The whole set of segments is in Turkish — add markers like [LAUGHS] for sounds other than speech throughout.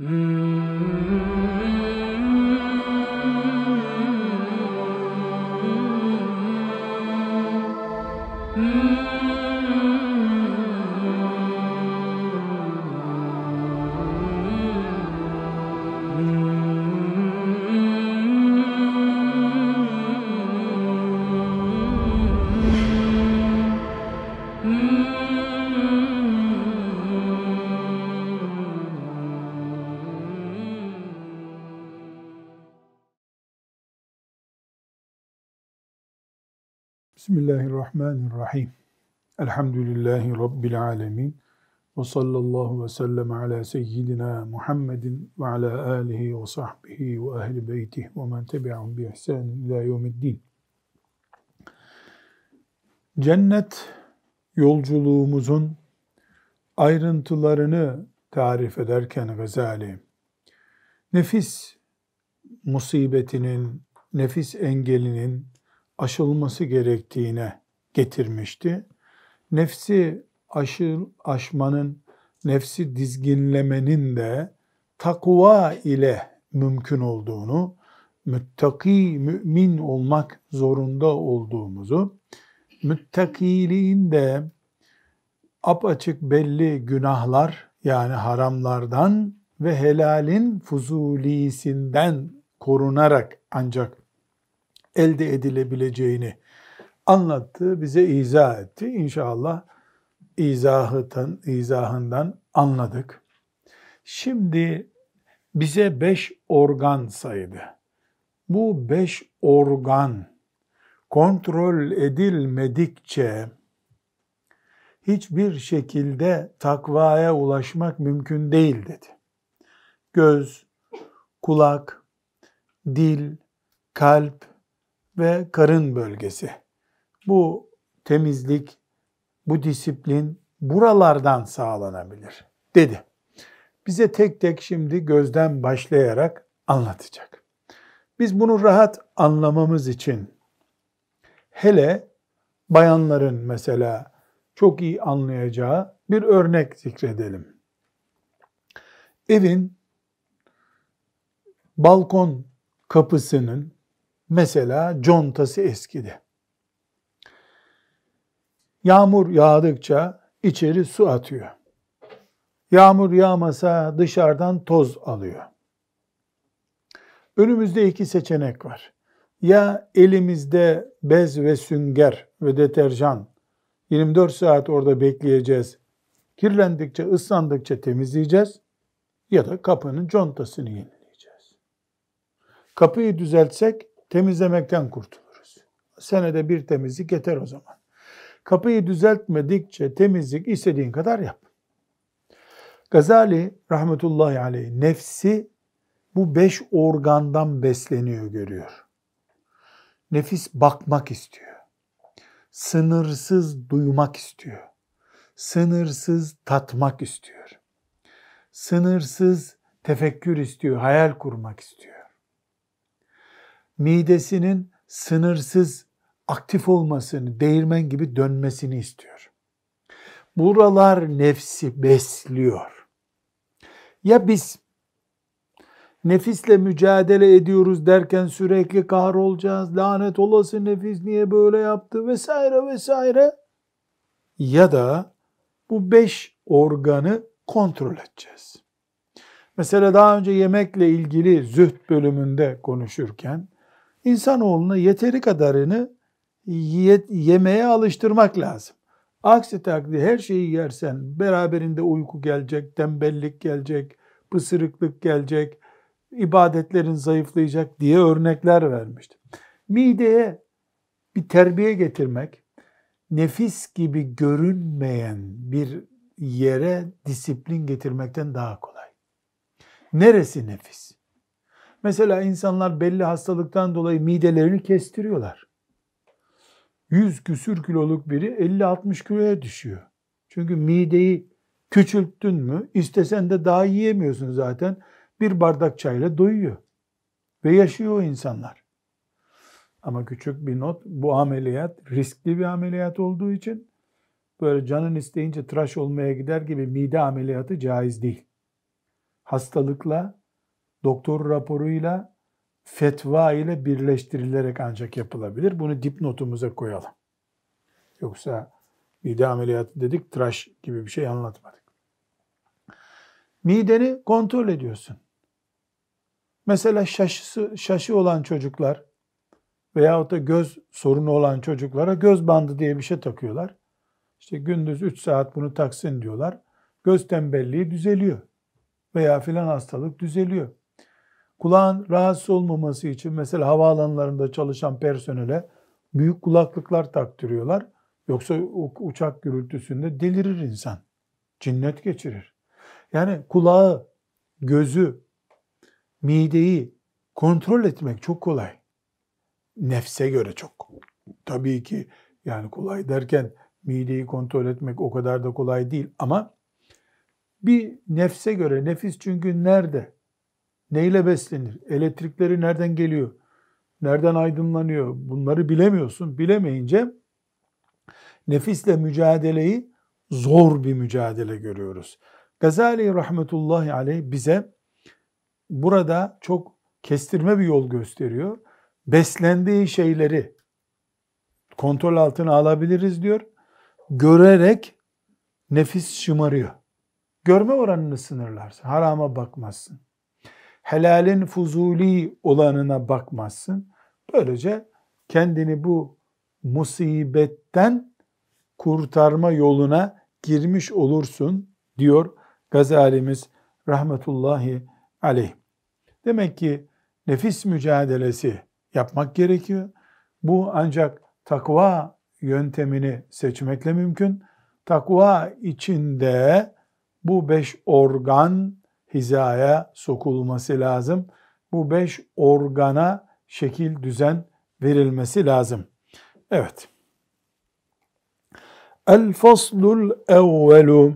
Mm-hmm. Bismillahirrahmanirrahim. Elhamdülillahi Rabbil alemin. Ve sallallahu ve sellem ala seyyidina Muhammedin ve ala alihi ve sahbihi ve ehli beytihi ve men tebi'ahum bi ihsanin ila yevmiddin. Cennet yolculuğumuzun ayrıntılarını tarif ederken Gazali, nefis musibetinin, nefis engelinin aşılması gerektiğine getirmişti. Nefsi aşı, aşmanın, nefsi dizginlemenin de takva ile mümkün olduğunu, müttaki mümin olmak zorunda olduğumuzu, müttakiliğin de apaçık belli günahlar yani haramlardan ve helalin fuzulisinden korunarak ancak elde edilebileceğini anlattı, bize izah etti. İnşallah izahından, izahından anladık. Şimdi bize beş organ saydı. Bu beş organ kontrol edilmedikçe hiçbir şekilde takvaya ulaşmak mümkün değil dedi. Göz, kulak, dil, kalp ve karın bölgesi. Bu temizlik, bu disiplin buralardan sağlanabilir dedi. Bize tek tek şimdi gözden başlayarak anlatacak. Biz bunu rahat anlamamız için hele bayanların mesela çok iyi anlayacağı bir örnek zikredelim. Evin balkon kapısının mesela contası eskidi. Yağmur yağdıkça içeri su atıyor. Yağmur yağmasa dışarıdan toz alıyor. Önümüzde iki seçenek var. Ya elimizde bez ve sünger ve deterjan 24 saat orada bekleyeceğiz. Kirlendikçe, ıslandıkça temizleyeceğiz. Ya da kapının contasını yenileyeceğiz. Kapıyı düzeltsek temizlemekten kurtuluruz. Senede bir temizlik yeter o zaman. Kapıyı düzeltmedikçe temizlik istediğin kadar yap. Gazali rahmetullahi aleyh nefsi bu beş organdan besleniyor görüyor. Nefis bakmak istiyor. Sınırsız duymak istiyor. Sınırsız tatmak istiyor. Sınırsız tefekkür istiyor, hayal kurmak istiyor. Midesinin sınırsız aktif olmasını, değirmen gibi dönmesini istiyor. Buralar nefsi besliyor. Ya biz nefisle mücadele ediyoruz derken sürekli kahrolacağız, lanet olası nefis niye böyle yaptı vesaire vesaire. Ya da bu beş organı kontrol edeceğiz. Mesela daha önce yemekle ilgili zühd bölümünde konuşurken insanoğluna yeteri kadarını yemeye alıştırmak lazım. Aksi takdirde her şeyi yersen beraberinde uyku gelecek, tembellik gelecek, pısırıklık gelecek, ibadetlerin zayıflayacak diye örnekler vermiştim. Mideye bir terbiye getirmek, nefis gibi görünmeyen bir yere disiplin getirmekten daha kolay. Neresi nefis? Mesela insanlar belli hastalıktan dolayı midelerini kestiriyorlar. 100 küsür kiloluk biri 50-60 kiloya düşüyor. Çünkü mideyi küçülttün mü istesen de daha yiyemiyorsun zaten. Bir bardak çayla doyuyor. Ve yaşıyor o insanlar. Ama küçük bir not bu ameliyat riskli bir ameliyat olduğu için böyle canın isteyince tıraş olmaya gider gibi mide ameliyatı caiz değil. hastalıkla, doktor raporuyla, fetva ile birleştirilerek ancak yapılabilir. Bunu dipnotumuza koyalım. Yoksa mide ameliyatı dedik, tıraş gibi bir şey anlatmadık. Mideni kontrol ediyorsun. Mesela şaşısı, şaşı olan çocuklar veyahut da göz sorunu olan çocuklara göz bandı diye bir şey takıyorlar. İşte gündüz 3 saat bunu taksın diyorlar. Göz tembelliği düzeliyor. Veya filan hastalık düzeliyor. Kulağın rahatsız olmaması için mesela havaalanlarında çalışan personele büyük kulaklıklar taktırıyorlar. Yoksa uçak gürültüsünde delirir insan. Cinnet geçirir. Yani kulağı, gözü, mideyi kontrol etmek çok kolay. Nefse göre çok. Tabii ki yani kolay derken mideyi kontrol etmek o kadar da kolay değil ama bir nefse göre nefis çünkü nerede? Neyle beslenir? Elektrikleri nereden geliyor? Nereden aydınlanıyor? Bunları bilemiyorsun. Bilemeyince nefisle mücadeleyi zor bir mücadele görüyoruz. Gazali rahmetullahi aleyh bize burada çok kestirme bir yol gösteriyor. Beslendiği şeyleri kontrol altına alabiliriz diyor. Görerek nefis şımarıyor. Görme oranını sınırlarsın. Harama bakmazsın. Helalin fuzuli olanına bakmazsın. Böylece kendini bu musibetten kurtarma yoluna girmiş olursun diyor Gazalimiz rahmetullahi aleyh. Demek ki nefis mücadelesi yapmak gerekiyor. Bu ancak takva yöntemini seçmekle mümkün. Takva içinde bu beş organ hizaya sokulması lazım. Bu beş organa şekil düzen verilmesi lazım. Evet. El faslul evvelu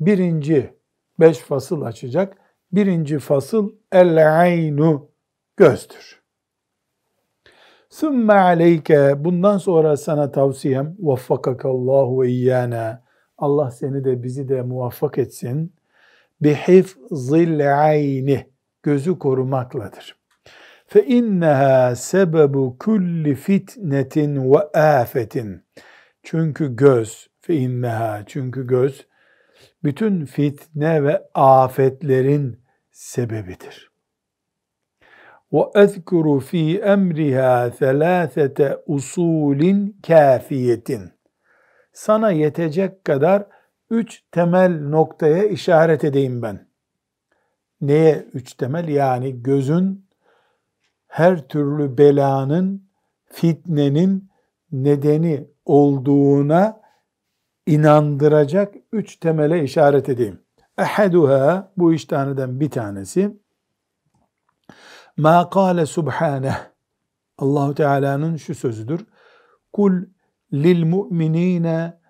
birinci beş fasıl açacak. Birinci fasıl el aynu gözdür. Sümme aleyke bundan sonra sana tavsiyem vaffakakallahu iyyana Allah seni de bizi de muvaffak etsin Bihifzil ayni gözü korumakladır. Fe inneha sebebu kulli fitnetin ve afetin. Çünkü göz fe inneha çünkü göz bütün fitne ve afetlerin sebebidir. وَاَذْكُرُ ف۪ي اَمْرِهَا ثَلَاثَةَ usulin kafiyetin. Sana yetecek kadar üç temel noktaya işaret edeyim ben. Neye üç temel? Yani gözün her türlü belanın, fitnenin nedeni olduğuna inandıracak üç temele işaret edeyim. Ehaduha bu üç taneden bir tanesi ma kâle subhaneh Allahu Teala'nın şu sözüdür. Kul lil mu'minine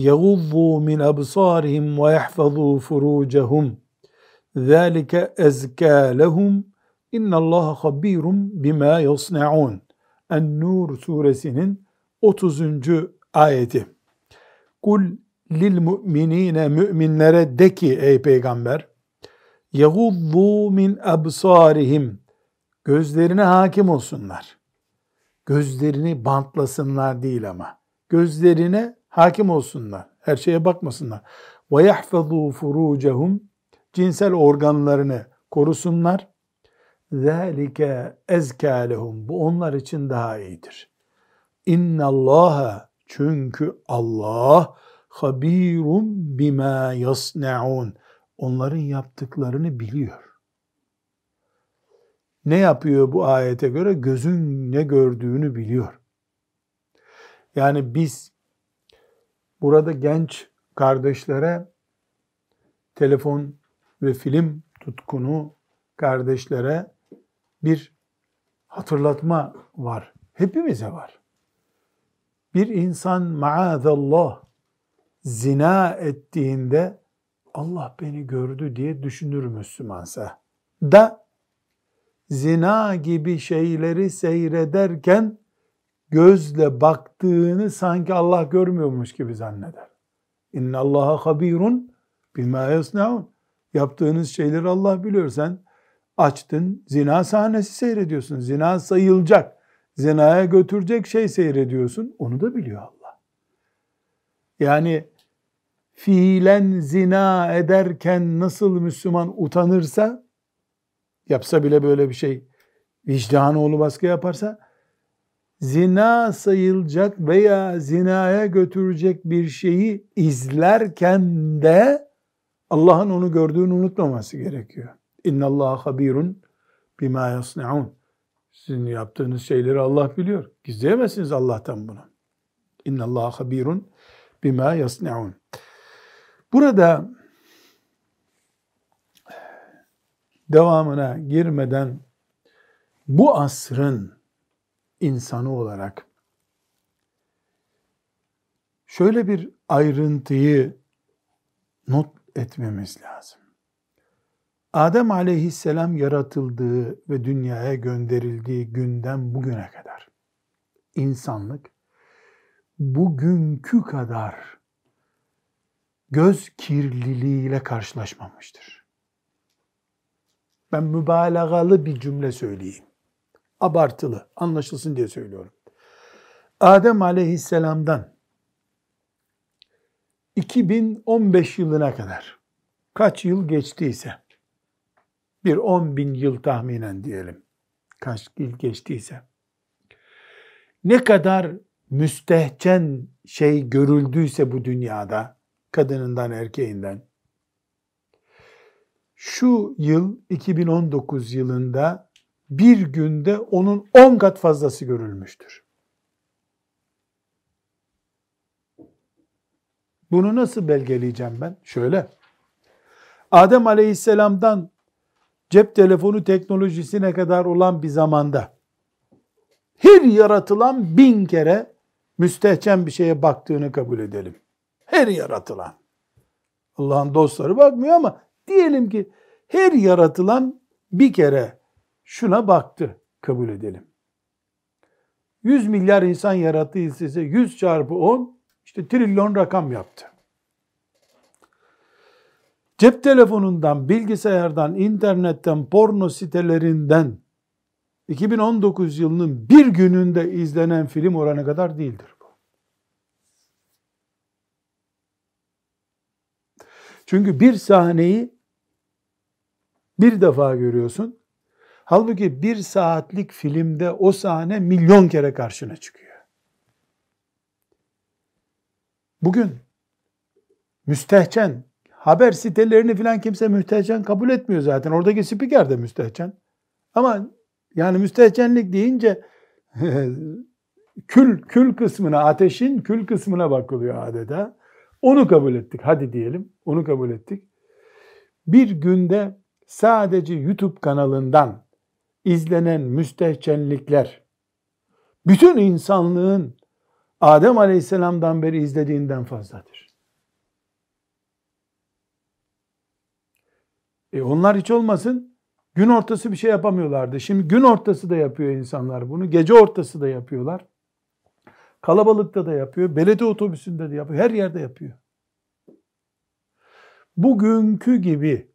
يغضوا min أبصارهم ويحفظوا فروجهم ذلك أزكى لهم İnna Allah habirun bima yasnaun. En-Nur suresinin 30. ayeti. Kul lil mu'minine müminlere de ki ey peygamber yaguddu min absarihim gözlerine hakim olsunlar. Gözlerini bantlasınlar değil ama. Gözlerine hakim olsunlar. Her şeye bakmasınlar. Ve yahfazu furucehum cinsel organlarını korusunlar. Zalike lehum. Bu onlar için daha iyidir. İnna Allaha çünkü Allah habirun bima yasnaun. Onların yaptıklarını biliyor. Ne yapıyor bu ayete göre? Gözün ne gördüğünü biliyor. Yani biz burada genç kardeşlere telefon ve film tutkunu kardeşlere bir hatırlatma var. Hepimize var. Bir insan maazallah zina ettiğinde Allah beni gördü diye düşünür Müslümansa da zina gibi şeyleri seyrederken gözle baktığını sanki Allah görmüyormuş gibi zanneder. İnna Allaha habirun bima yasnaun. Yaptığınız şeyleri Allah biliyor. Sen açtın, zina sahnesi seyrediyorsun. Zina sayılacak, zinaya götürecek şey seyrediyorsun. Onu da biliyor Allah. Yani fiilen zina ederken nasıl Müslüman utanırsa, yapsa bile böyle bir şey, vicdanı oğlu baskı yaparsa, zina sayılacak veya zinaya götürecek bir şeyi izlerken de Allah'ın onu gördüğünü unutmaması gerekiyor. İnna Allah habirun bima yasnaun. Sizin yaptığınız şeyleri Allah biliyor. Gizleyemezsiniz Allah'tan bunu. İnna Allah habirun bima yasnaun. Burada devamına girmeden bu asrın insanı olarak şöyle bir ayrıntıyı not etmemiz lazım. Adem aleyhisselam yaratıldığı ve dünyaya gönderildiği günden bugüne kadar insanlık bugünkü kadar göz kirliliğiyle karşılaşmamıştır. Ben mübalağalı bir cümle söyleyeyim. Abartılı, anlaşılsın diye söylüyorum. Adem aleyhisselamdan 2015 yılına kadar kaç yıl geçtiyse bir 10 bin yıl tahminen diyelim kaç yıl geçtiyse ne kadar müstehcen şey görüldüyse bu dünyada kadınından erkeğinden şu yıl 2019 yılında bir günde onun 10 kat fazlası görülmüştür. Bunu nasıl belgeleyeceğim ben? Şöyle. Adem Aleyhisselam'dan cep telefonu teknolojisine kadar olan bir zamanda her yaratılan bin kere müstehcen bir şeye baktığını kabul edelim. Her yaratılan. Allah'ın dostları bakmıyor ama diyelim ki her yaratılan bir kere şuna baktı kabul edelim. 100 milyar insan yarattıysa ise 100 çarpı 10 işte trilyon rakam yaptı. Cep telefonundan, bilgisayardan, internetten, porno sitelerinden 2019 yılının bir gününde izlenen film oranı kadar değildir bu. Çünkü bir sahneyi bir defa görüyorsun. Halbuki bir saatlik filmde o sahne milyon kere karşına çıkıyor. Bugün müstehcen haber sitelerini filan kimse müstehcen kabul etmiyor zaten. Oradaki spiker de müstehcen. Ama yani müstehcenlik deyince [LAUGHS] kül kül kısmına, ateşin kül kısmına bakılıyor adeta. Onu kabul ettik. Hadi diyelim. Onu kabul ettik. Bir günde sadece YouTube kanalından izlenen müstehcenlikler bütün insanlığın Adem Aleyhisselam'dan beri izlediğinden fazladır. E onlar hiç olmasın gün ortası bir şey yapamıyorlardı. Şimdi gün ortası da yapıyor insanlar bunu. Gece ortası da yapıyorlar. Kalabalıkta da yapıyor. Belediye otobüsünde de yapıyor. Her yerde yapıyor. Bugünkü gibi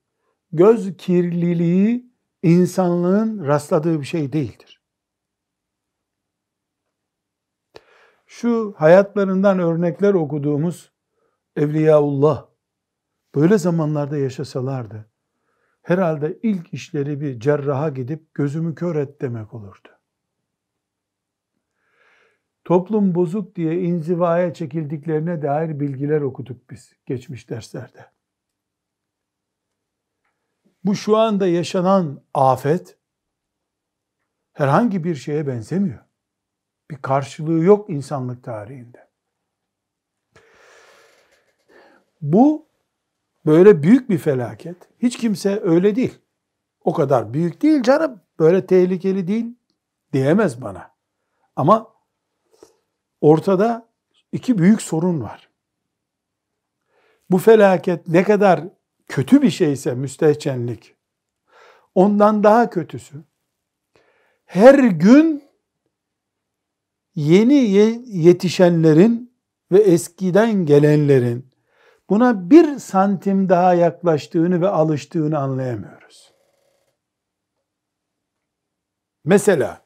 göz kirliliği insanlığın rastladığı bir şey değildir. Şu hayatlarından örnekler okuduğumuz Evliyaullah böyle zamanlarda yaşasalardı herhalde ilk işleri bir cerraha gidip gözümü kör et demek olurdu. Toplum bozuk diye inzivaya çekildiklerine dair bilgiler okuduk biz geçmiş derslerde. Bu şu anda yaşanan afet herhangi bir şeye benzemiyor. Bir karşılığı yok insanlık tarihinde. Bu Böyle büyük bir felaket. Hiç kimse öyle değil. O kadar büyük değil canım. Böyle tehlikeli değil diyemez bana. Ama ortada iki büyük sorun var. Bu felaket ne kadar kötü bir şeyse müstehcenlik, ondan daha kötüsü. Her gün yeni yetişenlerin ve eskiden gelenlerin buna bir santim daha yaklaştığını ve alıştığını anlayamıyoruz. Mesela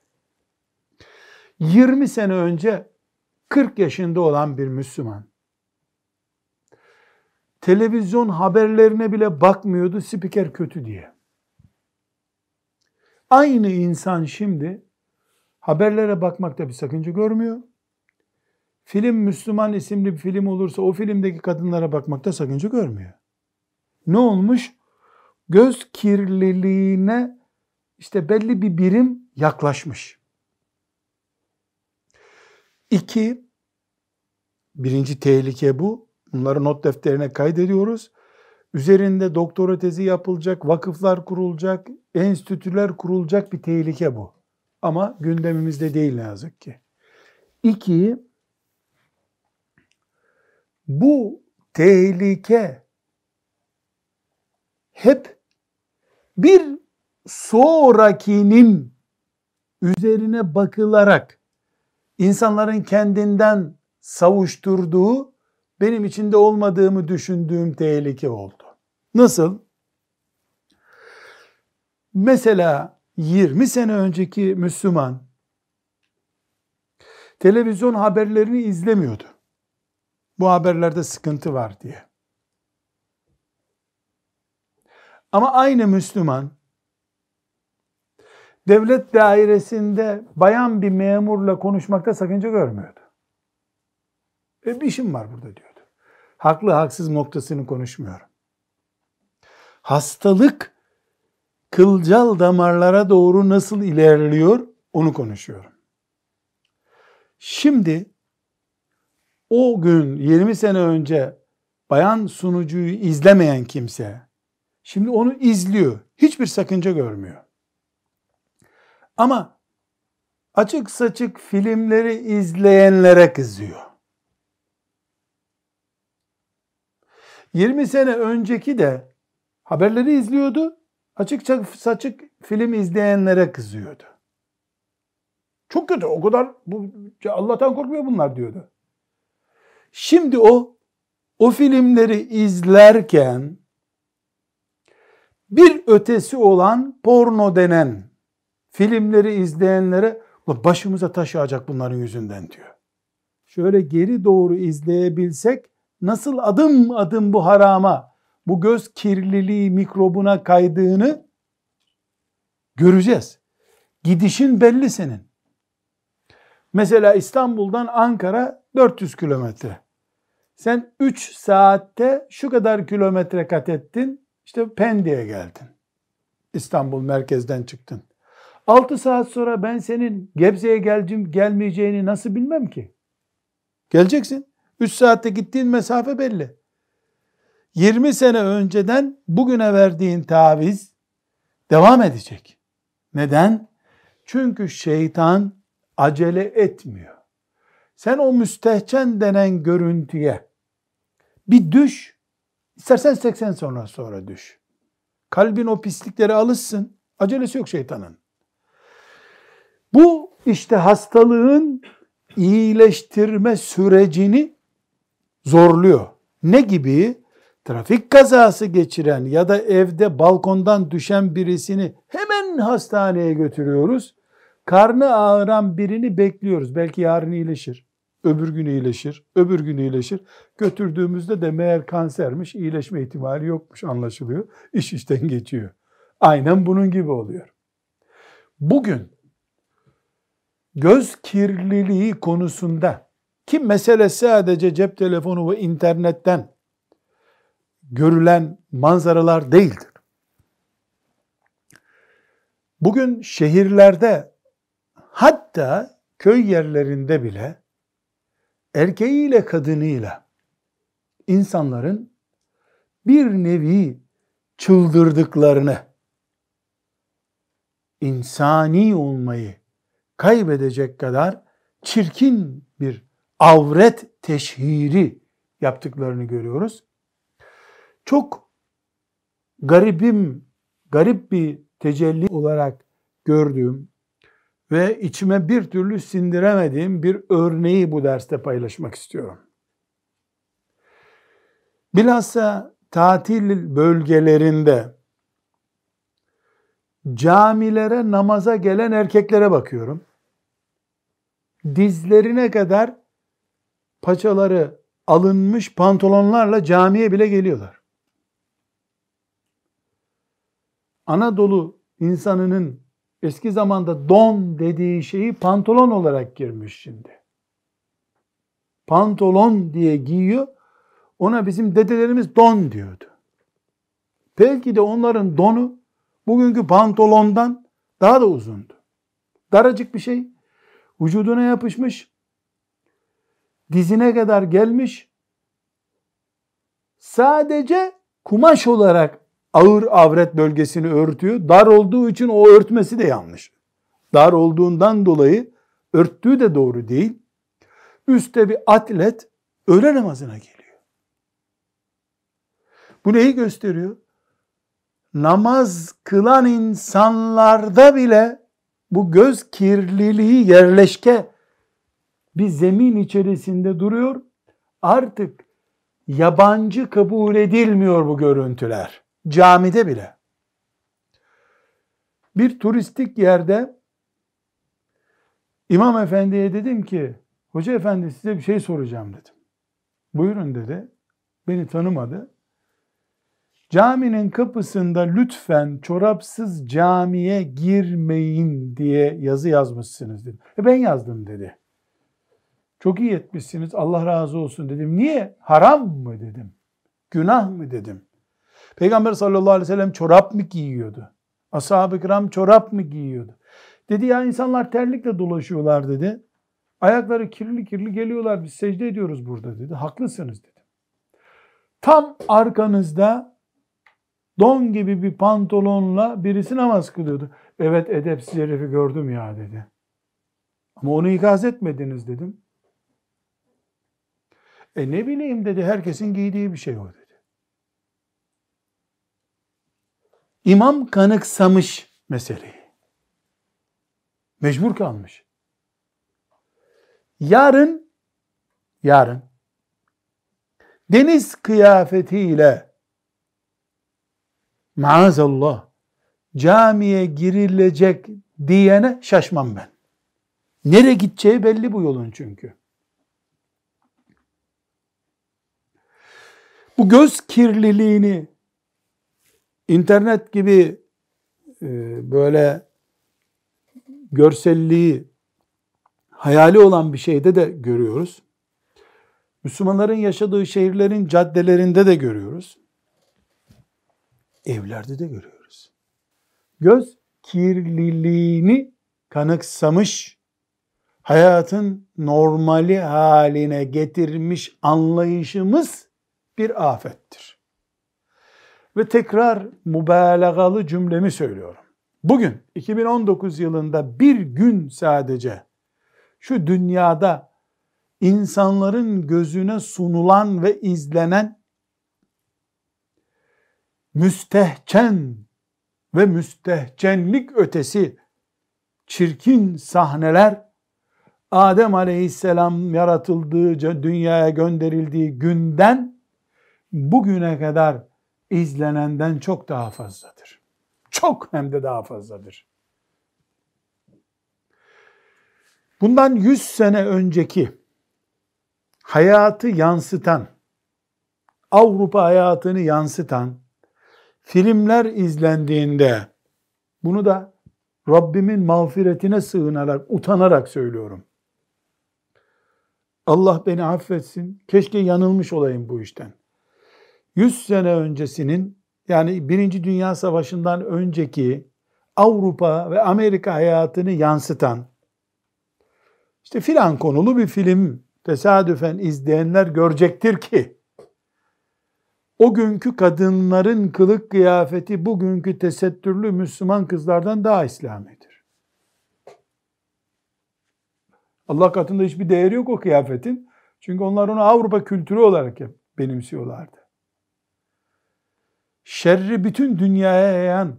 20 sene önce 40 yaşında olan bir Müslüman televizyon haberlerine bile bakmıyordu spiker kötü diye. Aynı insan şimdi haberlere bakmakta bir sakınca görmüyor. Film Müslüman isimli bir film olursa o filmdeki kadınlara bakmakta sakınca görmüyor. Ne olmuş? Göz kirliliğine işte belli bir birim yaklaşmış. İki, birinci tehlike bu. Bunları not defterine kaydediyoruz. Üzerinde doktora tezi yapılacak, vakıflar kurulacak, enstitüler kurulacak bir tehlike bu. Ama gündemimizde değil ne yazık ki. İki, bu tehlike hep bir sonrakinin üzerine bakılarak insanların kendinden savuşturduğu benim içinde olmadığımı düşündüğüm tehlike oldu. Nasıl? Mesela 20 sene önceki Müslüman televizyon haberlerini izlemiyordu. Bu haberlerde sıkıntı var diye. Ama aynı Müslüman devlet dairesinde bayan bir memurla konuşmakta sakınca görmüyordu. E bir işim var burada diyordu. Haklı haksız noktasını konuşmuyorum. Hastalık kılcal damarlara doğru nasıl ilerliyor onu konuşuyorum. Şimdi o gün 20 sene önce bayan sunucuyu izlemeyen kimse şimdi onu izliyor. Hiçbir sakınca görmüyor. Ama açık saçık filmleri izleyenlere kızıyor. 20 sene önceki de haberleri izliyordu. Açık saçık film izleyenlere kızıyordu. Çok kötü o kadar bu Allah'tan korkmuyor bunlar diyordu. Şimdi o o filmleri izlerken bir ötesi olan porno denen filmleri izleyenlere başımıza taş yağacak bunların yüzünden diyor. Şöyle geri doğru izleyebilsek nasıl adım adım bu harama, bu göz kirliliği mikrobuna kaydığını göreceğiz. Gidişin belli senin. Mesela İstanbul'dan Ankara 400 kilometre. Sen 3 saatte şu kadar kilometre kat ettin. İşte Pendik'e geldin. İstanbul merkezden çıktın. 6 saat sonra ben senin Gebze'ye geleceğim, gelmeyeceğini nasıl bilmem ki? Geleceksin. 3 saatte gittiğin mesafe belli. 20 sene önceden bugüne verdiğin taviz devam edecek. Neden? Çünkü şeytan acele etmiyor. Sen o müstehcen denen görüntüye bir düş, istersen 80 sonra sonra düş. Kalbin o pislikleri alışsın. Acelesi yok şeytanın. Bu işte hastalığın iyileştirme sürecini zorluyor. Ne gibi? Trafik kazası geçiren ya da evde balkondan düşen birisini hemen hastaneye götürüyoruz. Karnı ağıran birini bekliyoruz. Belki yarın iyileşir. Öbür gün iyileşir. Öbür gün iyileşir. Götürdüğümüzde de meğer kansermiş. iyileşme ihtimali yokmuş anlaşılıyor. İş işten geçiyor. Aynen bunun gibi oluyor. Bugün göz kirliliği konusunda ki mesele sadece cep telefonu ve internetten görülen manzaralar değildir. Bugün şehirlerde hatta köy yerlerinde bile erkeğiyle kadınıyla insanların bir nevi çıldırdıklarını, insani olmayı kaybedecek kadar çirkin bir avret teşhiri yaptıklarını görüyoruz. Çok garibim, garip bir tecelli olarak gördüğüm ve içime bir türlü sindiremediğim bir örneği bu derste paylaşmak istiyorum. Bilhassa tatil bölgelerinde camilere namaza gelen erkeklere bakıyorum. Dizlerine kadar paçaları alınmış pantolonlarla camiye bile geliyorlar. Anadolu insanının eski zamanda don dediği şeyi pantolon olarak girmiş şimdi. Pantolon diye giyiyor. Ona bizim dedelerimiz don diyordu. Belki de onların donu bugünkü pantolondan daha da uzundu. Daracık bir şey. Vücuduna yapışmış. Dizine kadar gelmiş. Sadece kumaş olarak ağır avret bölgesini örtüyor. Dar olduğu için o örtmesi de yanlış. Dar olduğundan dolayı örttüğü de doğru değil. Üste bir atlet öğle namazına geliyor. Bu neyi gösteriyor? Namaz kılan insanlarda bile bu göz kirliliği yerleşke bir zemin içerisinde duruyor. Artık yabancı kabul edilmiyor bu görüntüler. Camide bile. Bir turistik yerde İmam Efendi'ye dedim ki, Hoca Efendi size bir şey soracağım dedim. Buyurun dedi. Beni tanımadı. Caminin kapısında lütfen çorapsız camiye girmeyin diye yazı yazmışsınız dedim. E ben yazdım dedi. Çok iyi etmişsiniz Allah razı olsun dedim. Niye? Haram mı dedim. Günah mı dedim. Peygamber sallallahu aleyhi ve sellem çorap mı giyiyordu? Ashab-ı kiram çorap mı giyiyordu? Dedi ya insanlar terlikle dolaşıyorlar dedi. Ayakları kirli kirli geliyorlar biz secde ediyoruz burada dedi. Haklısınız dedi. Tam arkanızda don gibi bir pantolonla birisi namaz kılıyordu. Evet edepsiz herifi gördüm ya dedi. Ama onu ikaz etmediniz dedim. E ne bileyim dedi herkesin giydiği bir şey o dedi. İmam kanıksamış meseleyi. Mecbur kalmış. Yarın yarın deniz kıyafetiyle maazallah camiye girilecek diyene şaşmam ben. Nereye gideceği belli bu yolun çünkü. Bu göz kirliliğini internet gibi e, böyle görselliği hayali olan bir şeyde de görüyoruz. Müslümanların yaşadığı şehirlerin caddelerinde de görüyoruz. Evlerde de görüyoruz. Göz kirliliğini kanıksamış, hayatın normali haline getirmiş anlayışımız bir afettir. Ve tekrar mübalağalı cümlemi söylüyorum. Bugün 2019 yılında bir gün sadece şu dünyada insanların gözüne sunulan ve izlenen müstehcen ve müstehcenlik ötesi çirkin sahneler Adem aleyhisselam yaratıldığı, dünyaya gönderildiği günden bugüne kadar izlenenden çok daha fazladır. Çok hem de daha fazladır. Bundan 100 sene önceki hayatı yansıtan, Avrupa hayatını yansıtan filmler izlendiğinde bunu da Rabbimin mağfiretine sığınarak, utanarak söylüyorum. Allah beni affetsin. Keşke yanılmış olayım bu işten. 100 sene öncesinin yani Birinci Dünya Savaşı'ndan önceki Avrupa ve Amerika hayatını yansıtan işte filan konulu bir film tesadüfen izleyenler görecektir ki o günkü kadınların kılık kıyafeti bugünkü tesettürlü Müslüman kızlardan daha İslamidir. Allah katında hiçbir değeri yok o kıyafetin. Çünkü onlar onu Avrupa kültürü olarak benimsiyorlardı. Şerri bütün dünyaya yayan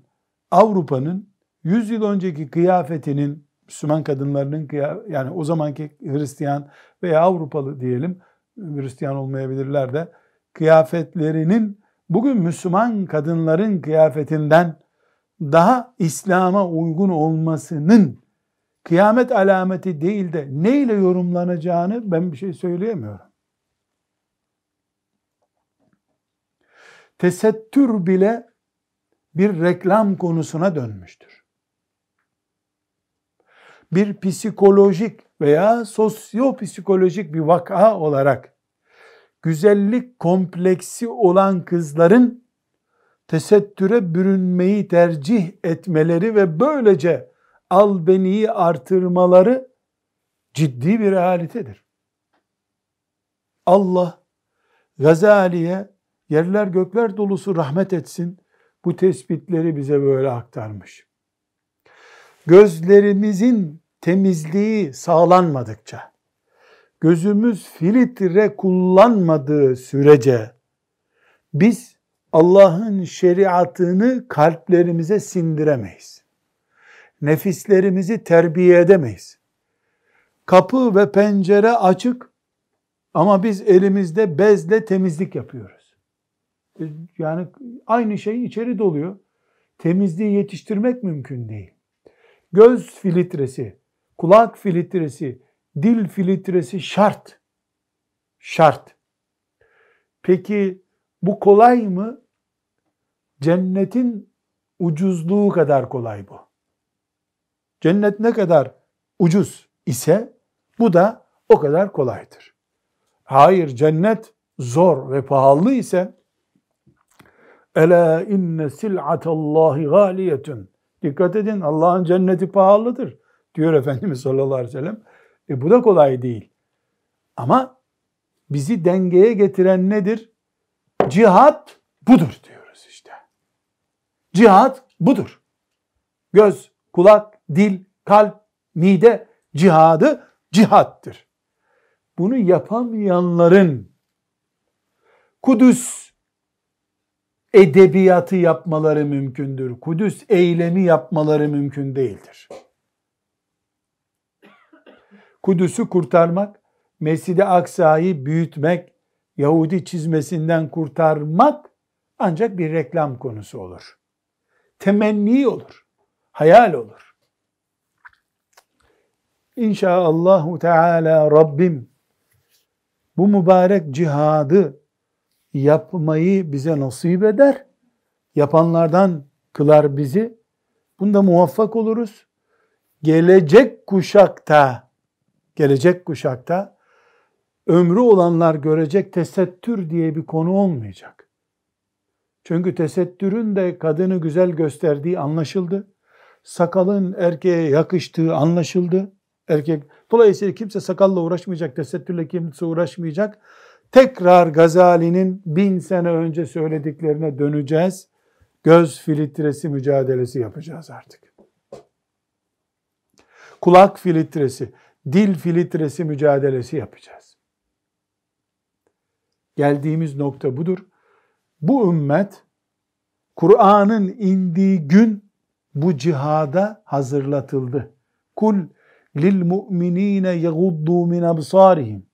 Avrupa'nın 100 yıl önceki kıyafetinin Müslüman kadınlarının yani o zamanki Hristiyan veya Avrupalı diyelim Hristiyan olmayabilirler de kıyafetlerinin bugün Müslüman kadınların kıyafetinden daha İslam'a uygun olmasının kıyamet alameti değil de neyle yorumlanacağını ben bir şey söyleyemiyorum. Tesettür bile bir reklam konusuna dönmüştür. Bir psikolojik veya sosyopsikolojik bir vaka olarak güzellik kompleksi olan kızların tesettüre bürünmeyi tercih etmeleri ve böylece albeniyi artırmaları ciddi bir realitedir. Allah Gazali'ye yerler gökler dolusu rahmet etsin. Bu tespitleri bize böyle aktarmış. Gözlerimizin temizliği sağlanmadıkça, gözümüz filtre kullanmadığı sürece biz Allah'ın şeriatını kalplerimize sindiremeyiz. Nefislerimizi terbiye edemeyiz. Kapı ve pencere açık ama biz elimizde bezle temizlik yapıyoruz. Yani aynı şey içeri doluyor. Temizliği yetiştirmek mümkün değil. Göz filtresi, kulak filtresi, dil filtresi şart. Şart. Peki bu kolay mı? Cennetin ucuzluğu kadar kolay bu. Cennet ne kadar ucuz ise bu da o kadar kolaydır. Hayır cennet zor ve pahalı ise Ela inne sil'atallahi galiyetun. Dikkat edin Allah'ın cenneti pahalıdır diyor Efendimiz sallallahu aleyhi ve sellem. E bu da kolay değil. Ama bizi dengeye getiren nedir? Cihat budur diyoruz işte. Cihat budur. Göz, kulak, dil, kalp, mide cihadı cihattır. Bunu yapamayanların Kudüs edebiyatı yapmaları mümkündür. Kudüs eylemi yapmaları mümkün değildir. Kudüs'ü kurtarmak, Mescid-i Aksa'yı büyütmek, Yahudi çizmesinden kurtarmak ancak bir reklam konusu olur. Temenni olur, hayal olur. İnşaallahu Teala Rabbim bu mübarek cihadı yapmayı bize nasip eder. Yapanlardan kılar bizi. Bunda muvaffak oluruz. Gelecek kuşakta gelecek kuşakta ömrü olanlar görecek tesettür diye bir konu olmayacak. Çünkü tesettürün de kadını güzel gösterdiği anlaşıldı. Sakalın erkeğe yakıştığı anlaşıldı. Erkek dolayısıyla kimse sakalla uğraşmayacak, tesettürle kimse uğraşmayacak. Tekrar Gazali'nin bin sene önce söylediklerine döneceğiz. Göz filtresi mücadelesi yapacağız artık. Kulak filtresi, dil filtresi mücadelesi yapacağız. Geldiğimiz nokta budur. Bu ümmet Kur'an'ın indiği gün bu cihada hazırlatıldı. Kul lil mu'minine yaguddu min absarihim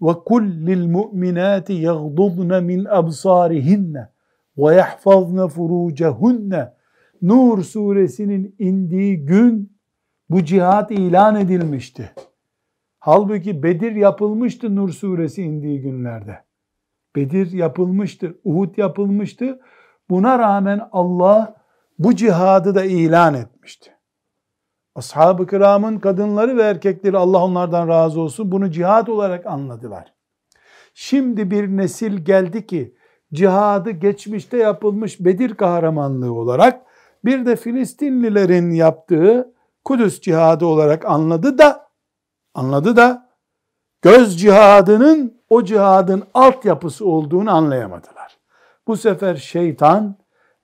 mu'minati yagdudna min absarihinne ve yahfazna furucehunne Nur suresinin indiği gün bu cihat ilan edilmişti. Halbuki Bedir yapılmıştı Nur suresi indiği günlerde. Bedir yapılmıştı, Uhud yapılmıştı. Buna rağmen Allah bu cihadı da ilan etmişti. Ashab-ı kiramın kadınları ve erkekleri Allah onlardan razı olsun bunu cihat olarak anladılar. Şimdi bir nesil geldi ki cihadı geçmişte yapılmış Bedir kahramanlığı olarak bir de Filistinlilerin yaptığı Kudüs cihadı olarak anladı da anladı da göz cihadının o cihadın altyapısı olduğunu anlayamadılar. Bu sefer şeytan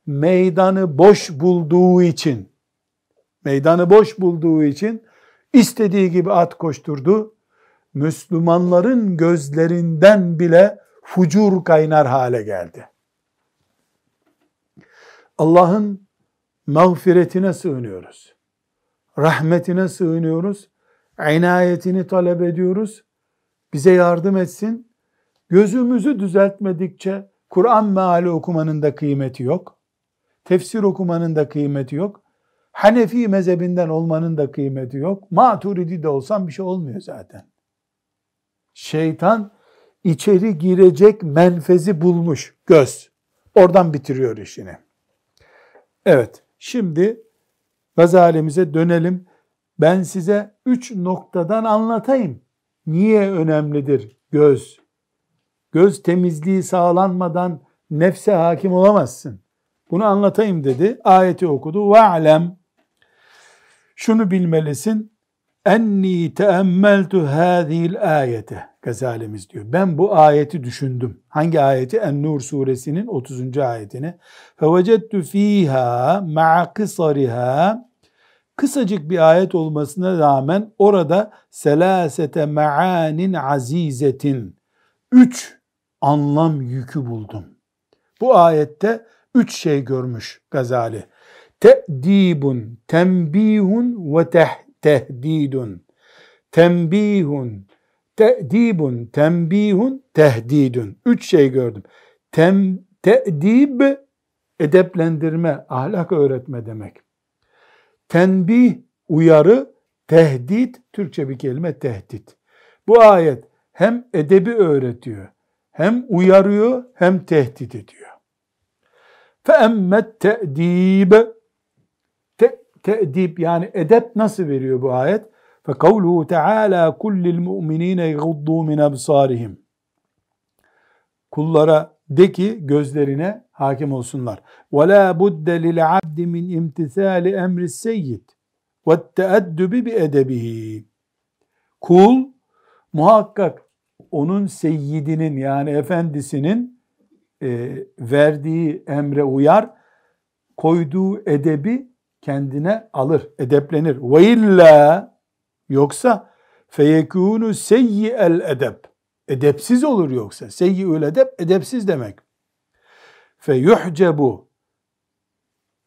meydanı boş bulduğu için meydanı boş bulduğu için istediği gibi at koşturdu. Müslümanların gözlerinden bile fucur kaynar hale geldi. Allah'ın mağfiretine sığınıyoruz rahmetine sığınıyoruz. İnayetini talep ediyoruz. Bize yardım etsin. Gözümüzü düzeltmedikçe Kur'an meali okumanın da kıymeti yok. Tefsir okumanın da kıymeti yok. Hanefi mezhebinden olmanın da kıymeti yok. Maturidi de olsan bir şey olmuyor zaten. Şeytan içeri girecek menfezi bulmuş göz. Oradan bitiriyor işini. Evet, şimdi Gazalemize dönelim. Ben size üç noktadan anlatayım. Niye önemlidir göz? Göz temizliği sağlanmadan nefse hakim olamazsın. Bunu anlatayım dedi. Ayeti okudu. Ve'lem şunu bilmelisin. Enni teemmeltu hâzihil ayete. Gazalemiz diyor. Ben bu ayeti düşündüm. Hangi ayeti? En-Nur suresinin 30. ayetini. Fevecettu fiha ma'a kısariha kısacık bir ayet olmasına rağmen orada selasete ma'anin azizetin üç anlam yükü buldum. Bu ayette üç şey görmüş Gazali. Te'dibun, tembihun ve teh, tehdidun. Tembihun, te'dibun, tembihun, tehdidun. Üç şey gördüm. Tem, te'dib, edeplendirme, ahlak öğretme demek. Tenbih, uyarı, tehdit, Türkçe bir kelime tehdit. Bu ayet hem edebi öğretiyor, hem uyarıyor, hem tehdit ediyor. فَاَمَّتْ te'dib te, te'dib yani edep nasıl veriyor bu ayet? فَقَوْلُهُ تَعَالَى كُلِّ الْمُؤْمِنِينَ يَغُضُّوا مِنْ أَبْصَارِهِمْ Kullara de ki gözlerine hakim olsunlar. وَلَا بُدَّ لِلْعَبْدِ مِنْ اِمْتِثَالِ اَمْرِ السَّيِّدِ وَالتَّأَدُّبِ بِاَدَبِهِ Kul muhakkak onun seyyidinin yani efendisinin e, verdiği emre uyar, koyduğu edebi kendine alır, edeplenir. Ve illa yoksa feyekûnu seyyi'el edep. Edepsiz olur yoksa. Seyyi'ül edep edepsiz demek. Feyuhcebu.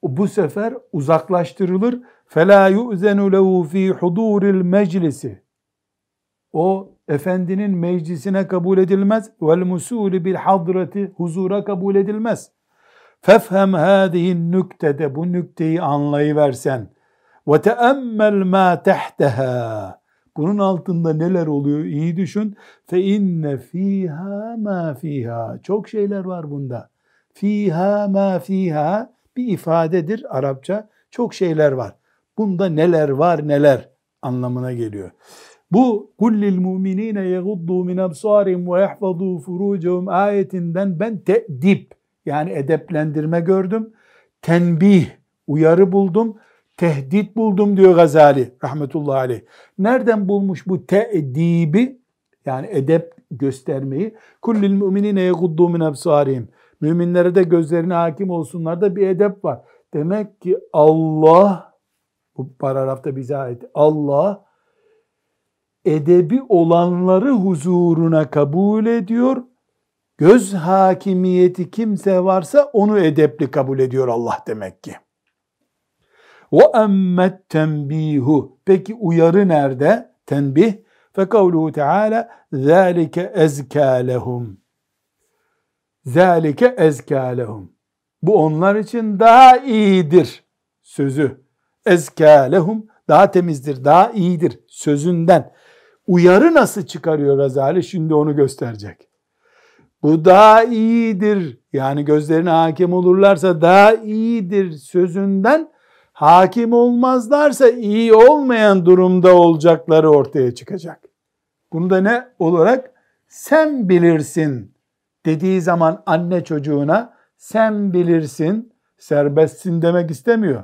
Bu sefer uzaklaştırılır. Fela yu'zenu lehu fi huduril meclisi. O efendinin meclisine kabul edilmez. Vel musûli bil hadrati huzura kabul edilmez. Fefhem hâzihin nüktede bu nükteyi anlayıversen ve teemmel ma tehteha bunun altında neler oluyor iyi düşün. Fe inne fiha ma fiha. Çok şeyler var bunda. Fiha ma fiha bir ifadedir Arapça. Çok şeyler var. Bunda neler var neler anlamına geliyor. Bu kullil mu'minine yeguddu min absarihim ve yahfazu furucehum ayetinden ben te'dip yani edeplendirme gördüm. Tenbih, uyarı buldum. Tehdit buldum diyor Gazali rahmetullahi aleyh. Nereden bulmuş bu te'dibi? Yani edep göstermeyi. Kullil mu'minine yeguddu min absarihim. Müminlere de gözlerine hakim olsunlar da bir edep var. Demek ki Allah bu paragrafta bize ait. Allah edebi olanları huzuruna kabul ediyor. Göz hakimiyeti kimse varsa onu edepli kabul ediyor Allah demek ki. Emmet tenbihu. Peki uyarı nerede? Tenbih. Kavluhu teala zâlike ezkâ lehum. Zâlike ezkâ lehum. Bu onlar için daha iyidir sözü. Ezkâ lehum daha temizdir, daha iyidir sözünden. Uyarı nasıl çıkarıyor Gazali? Şimdi onu gösterecek. Bu daha iyidir. Yani gözlerine hakim olurlarsa daha iyidir sözünden hakim olmazlarsa iyi olmayan durumda olacakları ortaya çıkacak. Bunu da ne olarak? Sen bilirsin dediği zaman anne çocuğuna sen bilirsin, serbestsin demek istemiyor.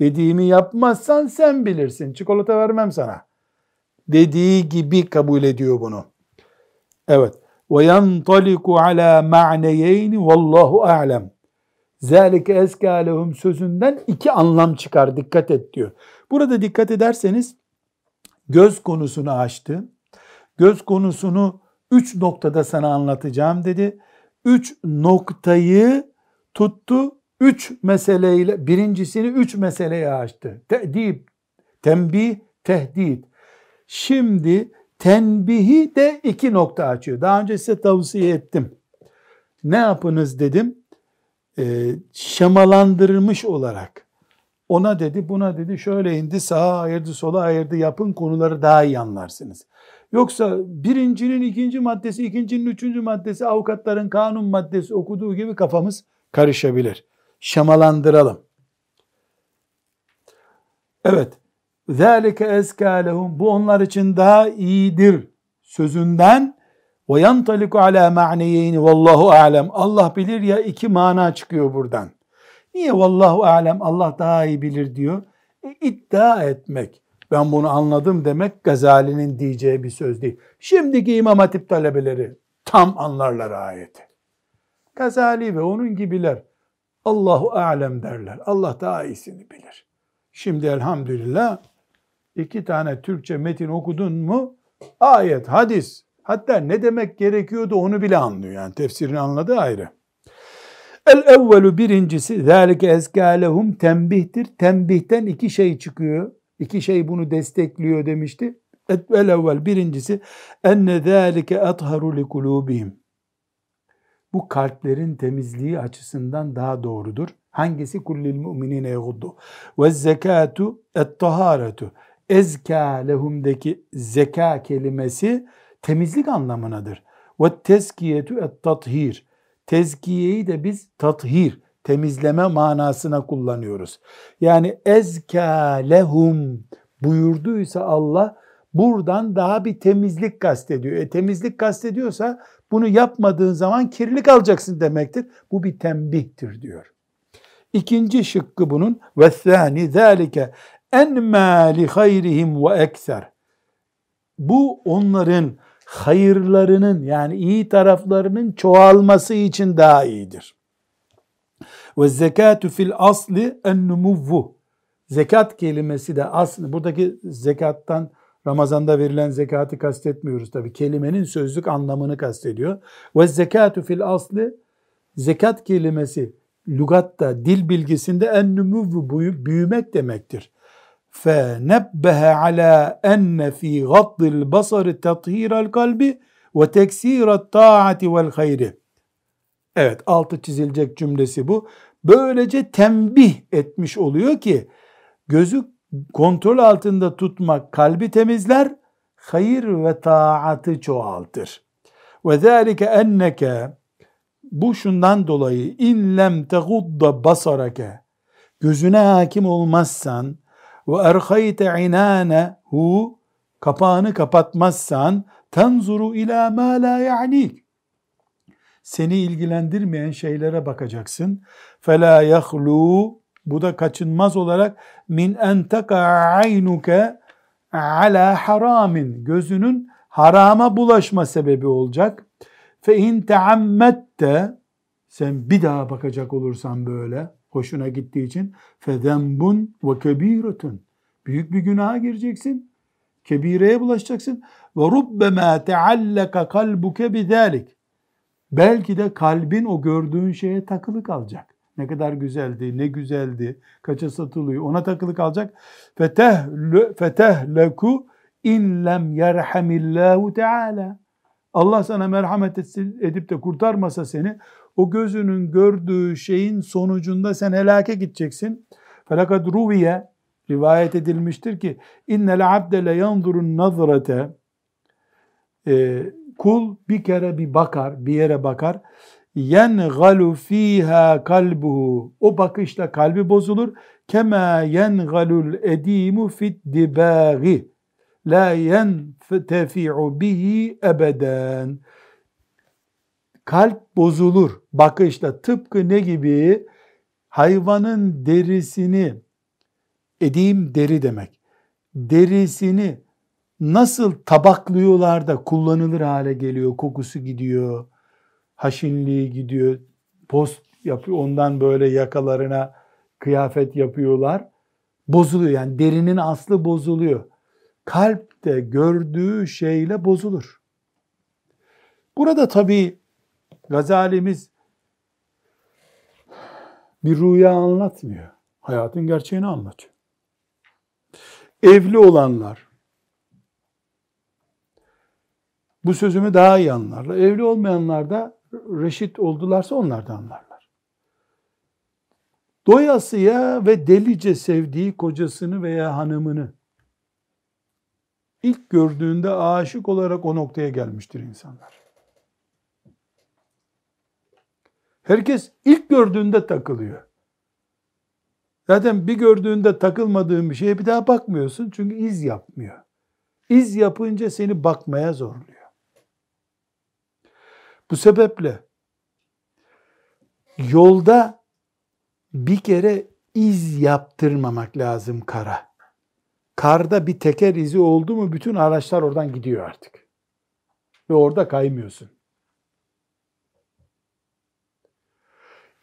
Dediğimi yapmazsan sen bilirsin, çikolata vermem sana dediği gibi kabul ediyor bunu. Evet. Ve yantaliku ala ma'neyeyni vallahu a'lem. Zalike eska lehum sözünden iki anlam çıkar. Dikkat et diyor. Burada dikkat ederseniz göz konusunu açtı. Göz konusunu üç noktada sana anlatacağım dedi. Üç noktayı tuttu. Üç meseleyle birincisini üç meseleye açtı. Te'dib, tembih, tehdit. Şimdi tenbihi de iki nokta açıyor. Daha önce size tavsiye ettim. Ne yapınız dedim. E, şemalandırılmış olarak ona dedi buna dedi şöyle indi sağa ayırdı sola ayırdı yapın konuları daha iyi anlarsınız. Yoksa birincinin ikinci maddesi, ikincinin üçüncü maddesi, avukatların kanun maddesi okuduğu gibi kafamız karışabilir. Şemalandıralım. Evet. ذَٰلِكَ اَزْكَى لَهُمْ Bu onlar için daha iyidir sözünden ve yantaliku ala ma'neyeyni vallahu alem. Allah bilir ya iki mana çıkıyor buradan. Niye vallahu alem Allah daha iyi bilir diyor? E, iddia etmek. Ben bunu anladım demek Gazali'nin diyeceği bir söz değil. Şimdiki İmam Hatip talebeleri tam anlarlar ayeti. Gazali ve onun gibiler Allahu alem derler. Allah daha iyisini bilir. Şimdi elhamdülillah iki tane Türkçe metin okudun mu ayet, hadis hatta ne demek gerekiyordu onu bile anlıyor. Yani tefsirini anladı ayrı. El evvelu birincisi zâlike ezkâlehum tembihtir. Tembihten iki şey çıkıyor. İki şey bunu destekliyor demişti. El evvel birincisi enne zâlike atharu li kulûbihim. Bu kalplerin temizliği açısından daha doğrudur. Hangisi kullil mu'minine yeguddu. Ve zekatu et taharetu. Ezka lehumdeki zeka kelimesi temizlik anlamınadır. Ve tezkiyetu et tathir. Tezkiyeyi de biz tathir, temizleme manasına kullanıyoruz. Yani ezka lehum buyurduysa Allah buradan daha bir temizlik kastediyor. E temizlik kastediyorsa bunu yapmadığın zaman kirlilik alacaksın demektir. Bu bir tembihtir diyor. İkinci şıkkı bunun ve thani zalike enma li hayrihim ve ekser. Bu onların hayırlarının yani iyi taraflarının çoğalması için daha iyidir. Ve zekatü fil asli en numuvvu. Zekat kelimesi de aslında buradaki zekattan Ramazanda verilen zekatı kastetmiyoruz tabi. Kelimenin sözlük anlamını kastediyor. Ve zekatü fil asli zekat kelimesi lügatta, dil bilgisinde en numuvvu büyümek demektir. فنبه على أن في غض البصر تطهير القلب وتكسير الطاعة والخير. Evet altı çizilecek cümlesi bu. Böylece tembih etmiş oluyor ki gözü kontrol altında tutmak kalbi temizler, hayır ve taatı çoğaltır. Ve zâlike enneke bu şundan dolayı in lem tegudda basarake gözüne hakim olmazsan ve erhayte inanehu kapağını kapatmazsan tenzuru ila ma la ya'nik seni ilgilendirmeyen şeylere bakacaksın. Fela yahlu bu da kaçınmaz olarak min en teka aynuke ala haramin gözünün harama bulaşma sebebi olacak. Fe in teammette sen bir daha bakacak olursan böyle hoşuna gittiği için fedembun ve kebiretun büyük bir günaha gireceksin. Kebireye bulaşacaksın. Ve rubbema teallaka kalbuke bidalik. Belki de kalbin o gördüğün şeye takılı kalacak. Ne kadar güzeldi, ne güzeldi, kaça satılıyor ona takılı kalacak. Fetehleku in lem yerhamillahu teala. Allah sana merhamet etsin, edip de kurtarmasa seni o gözünün gördüğü şeyin sonucunda sen helake gideceksin. Felakat ruviye rivayet edilmiştir ki innel abde le yanzurun nazrete e, kul bir kere bir bakar, bir yere bakar. Yengalu fiha kalbuhu. O bakışla kalbi bozulur. Kema yengalul edimu fit dibagi. La yentefi'u bihi ebeden kalp bozulur. Bakışla tıpkı ne gibi? Hayvanın derisini edeyim deri demek. Derisini nasıl tabaklıyorlar da kullanılır hale geliyor? Kokusu gidiyor haşinliği gidiyor post yapıyor ondan böyle yakalarına kıyafet yapıyorlar. Bozuluyor yani derinin aslı bozuluyor. Kalp de gördüğü şeyle bozulur. Burada tabii Gazalimiz bir rüya anlatmıyor. Hayatın gerçeğini anlatıyor. Evli olanlar, Bu sözümü daha iyi anlarlar. Evli olmayanlar da reşit oldularsa onlar da anlarlar. Doyasıya ve delice sevdiği kocasını veya hanımını ilk gördüğünde aşık olarak o noktaya gelmiştir insanlar. Herkes ilk gördüğünde takılıyor. Zaten bir gördüğünde takılmadığın bir şeye bir daha bakmıyorsun çünkü iz yapmıyor. İz yapınca seni bakmaya zorluyor. Bu sebeple yolda bir kere iz yaptırmamak lazım kara. Karda bir teker izi oldu mu bütün araçlar oradan gidiyor artık. Ve orada kaymıyorsun.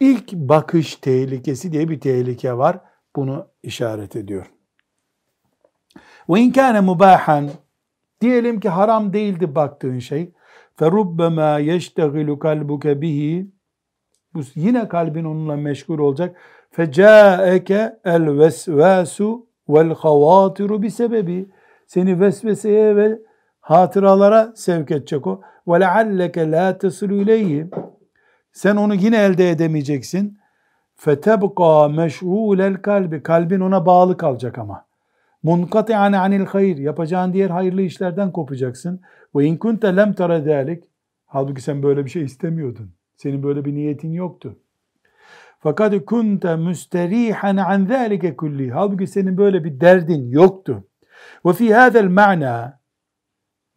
İlk bakış tehlikesi diye bir tehlike var. Bunu işaret ediyor. Ve in kana mubahan diyelim ki haram değildi baktığın şey. فَرُبَّمَا يَشْتَغِلُ كَلْبُكَ bihi Bu yine kalbin onunla meşgul olacak. فَجَاءَكَ الْوَسْوَاسُ وَالْخَوَاتِرُ bisebebi Seni vesveseye ve hatıralara sevk edecek o. وَلَعَلَّكَ لَا تَصِلُ اِلَيْهِ Sen onu yine elde edemeyeceksin. فَتَبْقَى مَشْغُولَ kalbi Kalbin ona bağlı kalacak ama. Munkati'an anil hayır. Yapacağın diğer hayırlı işlerden kopacaksın. Ve in kunte lem tara dalik. Halbuki sen böyle bir şey istemiyordun. Senin böyle bir niyetin yoktu. Fakat kunte müsterihan an zalike kulli. Halbuki senin böyle bir derdin yoktu. Ve fi hada'l ma'na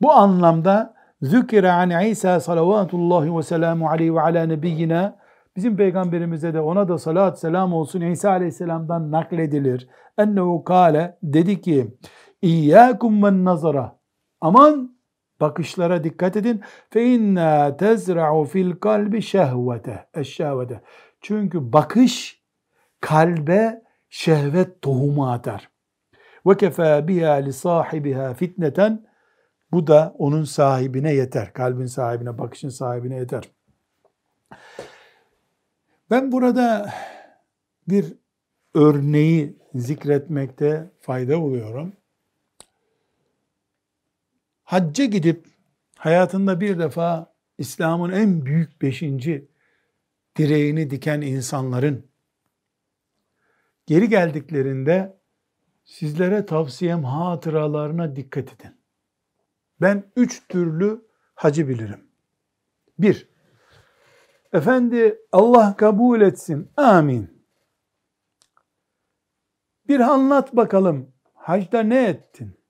bu anlamda zükire an İsa salavatullahi ve selamu aleyhi ve ala nebiyyina bizim peygamberimize de ona da salat selam olsun İsa aleyhisselamdan nakledilir. Ennehu kâle dedi ki İyyâkum men nazara aman bakışlara dikkat edin. Fe inna tezra'u fil kalbi şehvete. Eşşehvete. Çünkü bakış kalbe şehvet tohumu atar. Ve kefa biha li sahibiha fitneten. Bu da onun sahibine yeter. Kalbin sahibine, bakışın sahibine yeter. Ben burada bir örneği zikretmekte fayda buluyorum hacca gidip hayatında bir defa İslam'ın en büyük beşinci direğini diken insanların geri geldiklerinde sizlere tavsiyem hatıralarına dikkat edin. Ben üç türlü hacı bilirim. Bir, Efendi Allah kabul etsin. Amin. Bir anlat bakalım. Hacda ne ettin?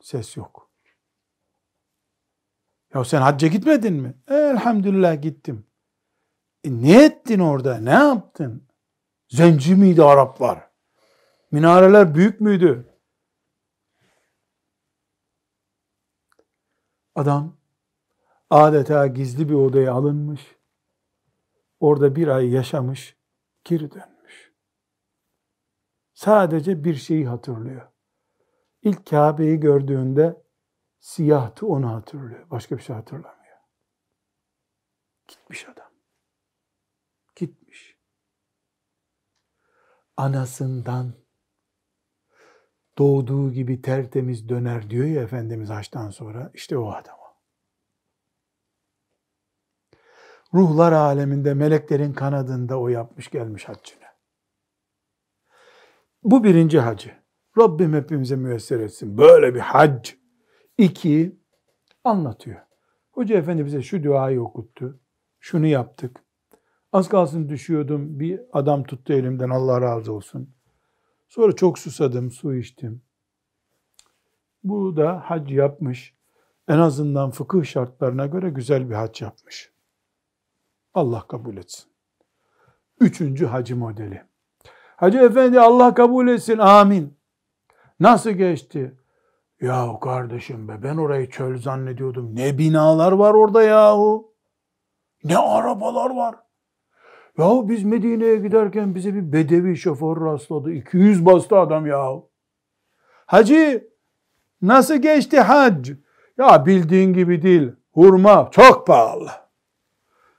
Ses yok. Ya sen hacca gitmedin mi? Elhamdülillah gittim. E, ne ettin orada? Ne yaptın? Zenci miydi Araplar? Minareler büyük müydü? Adam adeta gizli bir odaya alınmış. Orada bir ay yaşamış, geri dönmüş. Sadece bir şeyi hatırlıyor. İlk Kabe'yi gördüğünde siyahtı onu hatırlıyor. Başka bir şey hatırlamıyor. Gitmiş adam. Gitmiş. Anasından doğduğu gibi tertemiz döner diyor ya Efendimiz haçtan sonra. İşte o adam o. Ruhlar aleminde meleklerin kanadında o yapmış gelmiş haccını. Bu birinci hacı. Rabbim hepimize müyesser etsin. Böyle bir hac. İki, anlatıyor. Hoca efendi bize şu duayı okuttu. Şunu yaptık. Az kalsın düşüyordum. Bir adam tuttu elimden Allah razı olsun. Sonra çok susadım, su içtim. Bu da hac yapmış. En azından fıkıh şartlarına göre güzel bir hac yapmış. Allah kabul etsin. Üçüncü hacı modeli. Hacı efendi Allah kabul etsin. Amin. Nasıl geçti? Yahu kardeşim be ben orayı çöl zannediyordum. Ne binalar var orada yahu. Ne arabalar var. Yahu biz Medine'ye giderken bize bir bedevi şoför rastladı. 200 bastı adam yahu. Hacı nasıl geçti hac? Ya bildiğin gibi değil. Hurma çok pahalı.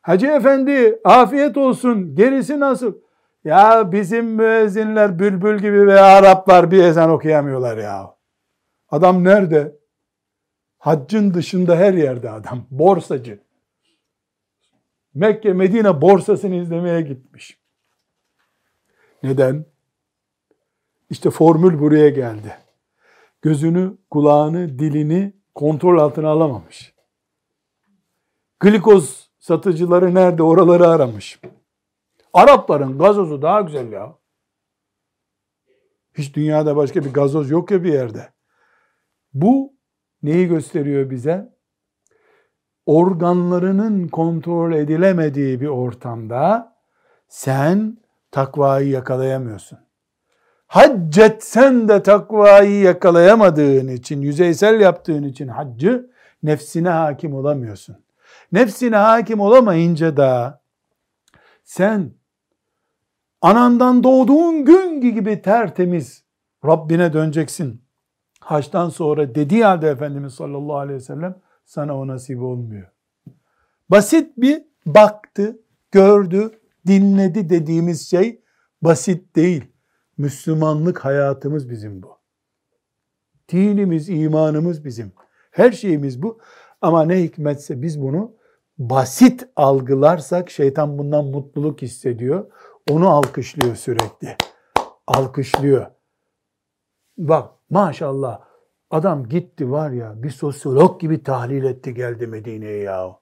Hacı efendi afiyet olsun. Gerisi nasıl? Ya bizim müezzinler bülbül gibi veya Araplar bir ezan okuyamıyorlar ya. Adam nerede? Haccın dışında her yerde adam. Borsacı. Mekke, Medine borsasını izlemeye gitmiş. Neden? İşte formül buraya geldi. Gözünü, kulağını, dilini kontrol altına alamamış. Glikoz satıcıları nerede oraları aramış. Arapların gazozu daha güzel ya. Hiç dünyada başka bir gazoz yok ya bir yerde. Bu neyi gösteriyor bize? Organlarının kontrol edilemediği bir ortamda sen takvayı yakalayamıyorsun. Haccetsen de takvayı yakalayamadığın için, yüzeysel yaptığın için haccı nefsine hakim olamıyorsun. Nefsine hakim olamayınca da sen anandan doğduğun gün gibi tertemiz Rabbine döneceksin. Haçtan sonra dediği halde Efendimiz sallallahu aleyhi ve sellem sana o nasip olmuyor. Basit bir baktı, gördü, dinledi dediğimiz şey basit değil. Müslümanlık hayatımız bizim bu. Dinimiz, imanımız bizim. Her şeyimiz bu. Ama ne hikmetse biz bunu basit algılarsak şeytan bundan mutluluk hissediyor. Onu alkışlıyor sürekli. Alkışlıyor. Bak maşallah adam gitti var ya bir sosyolog gibi tahlil etti geldi Medine'ye ya.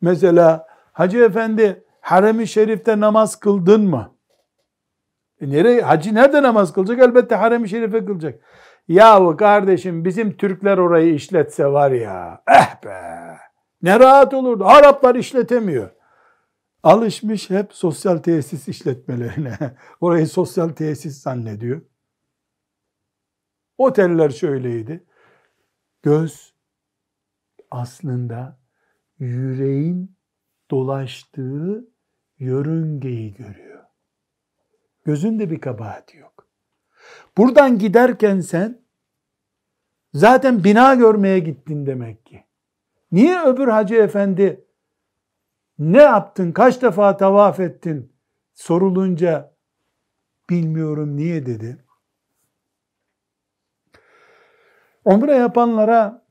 Mesela Hacı Efendi harem-i şerifte namaz kıldın mı? E nereye? Hacı nerede namaz kılacak? Elbette harem-i şerife kılacak. Yahu kardeşim bizim Türkler orayı işletse var ya. Eh be. Ne rahat olurdu. Araplar işletemiyor. Alışmış hep sosyal tesis işletmelerine. [LAUGHS] Orayı sosyal tesis zannediyor. Oteller şöyleydi. Göz aslında yüreğin dolaştığı yörüngeyi görüyor. Gözünde bir kabahati yok. Buradan giderken sen zaten bina görmeye gittin demek ki. Niye öbür hacı efendi ne yaptın, kaç defa tavaf ettin sorulunca bilmiyorum niye dedi. Umre yapanlara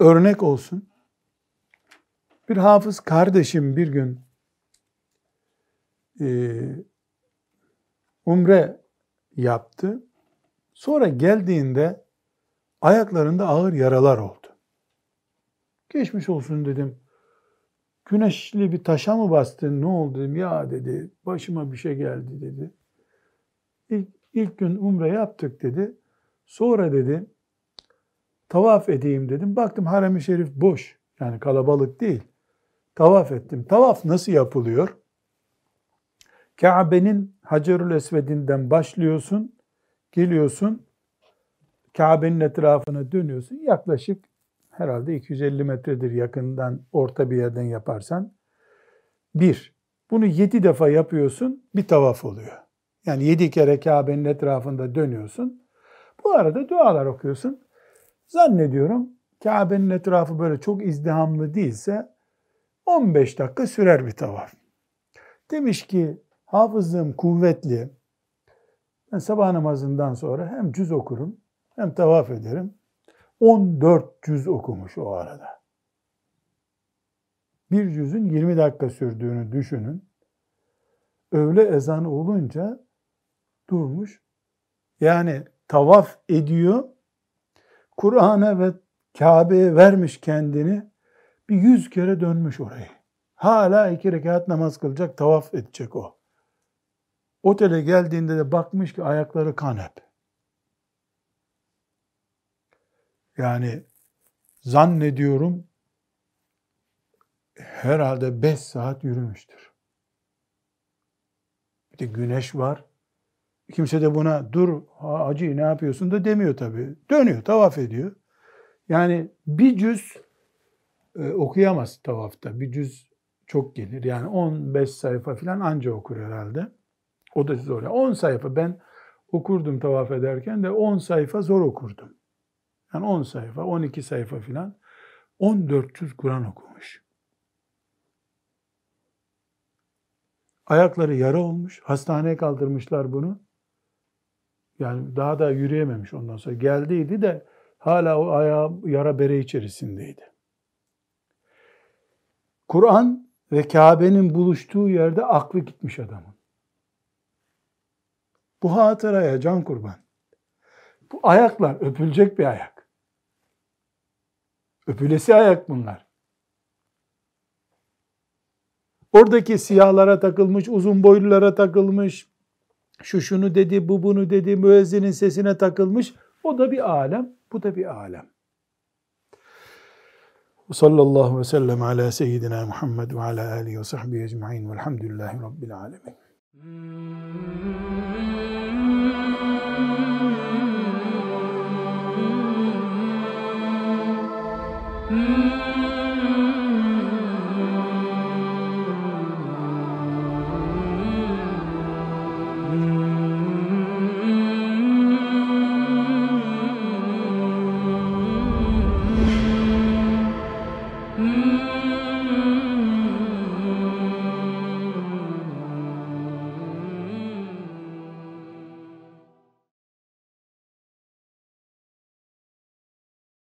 örnek olsun. Bir hafız kardeşim bir gün e, umre yaptı. Sonra geldiğinde ayaklarında ağır yaralar oldu. Geçmiş olsun dedim. Güneşli bir taşa mı bastın ne oldu dedim. Ya dedi başıma bir şey geldi dedi. İlk gün umre yaptık dedi. Sonra dedi tavaf edeyim dedim. Baktım harem-i şerif boş. Yani kalabalık değil. Tavaf ettim. Tavaf nasıl yapılıyor? Kabe'nin Hacerül Esved'inden başlıyorsun, geliyorsun, Kabe'nin etrafına dönüyorsun. Yaklaşık herhalde 250 metredir yakından orta bir yerden yaparsan. Bir, bunu yedi defa yapıyorsun, bir tavaf oluyor. Yani yedi kere Kabe'nin etrafında dönüyorsun. Bu arada dualar okuyorsun. Zannediyorum Kabe'nin etrafı böyle çok izdihamlı değilse 15 dakika sürer bir tavaf. Demiş ki hafızlığım kuvvetli. Ben sabah namazından sonra hem cüz okurum hem tavaf ederim. 14 cüz okumuş o arada. Bir cüzün 20 dakika sürdüğünü düşünün. Öğle ezanı olunca durmuş. Yani tavaf ediyor. Kur'an'a ve Kabe'ye vermiş kendini. Bir yüz kere dönmüş orayı. Hala iki rekat namaz kılacak, tavaf edecek o. Otele geldiğinde de bakmış ki ayakları kan hep. Yani zannediyorum herhalde beş saat yürümüştür. Bir de güneş var. Kimse de buna dur acı ne yapıyorsun da demiyor tabii. Dönüyor, tavaf ediyor. Yani bir cüz e, okuyamaz tavafta. Bir cüz çok gelir. Yani 15 sayfa falan anca okur herhalde. O da zor. 10 sayfa ben okurdum tavaf ederken de 10 sayfa zor okurdum. Yani 10 sayfa, 12 sayfa filan 1400 Kur'an okumuş. Ayakları yara olmuş. Hastaneye kaldırmışlar bunu. Yani daha da yürüyememiş ondan sonra. Geldiydi de hala o ayağı yara bere içerisindeydi. Kur'an ve Kabe'nin buluştuğu yerde aklı gitmiş adamın. Bu hatıraya can kurban. Bu ayaklar öpülecek bir ayak. Öpülesi ayak bunlar. Oradaki siyahlara takılmış, uzun boylulara takılmış, şu şunu dedi, bu bunu dedi, müezzinin sesine takılmış. O da bir alem, bu da bir alem. Sallallahu ve sellem ala seyyidina Muhammed ve ala alihi ve sahbihi ecma'in velhamdülillahi rabbil alemin. Mm-hmm.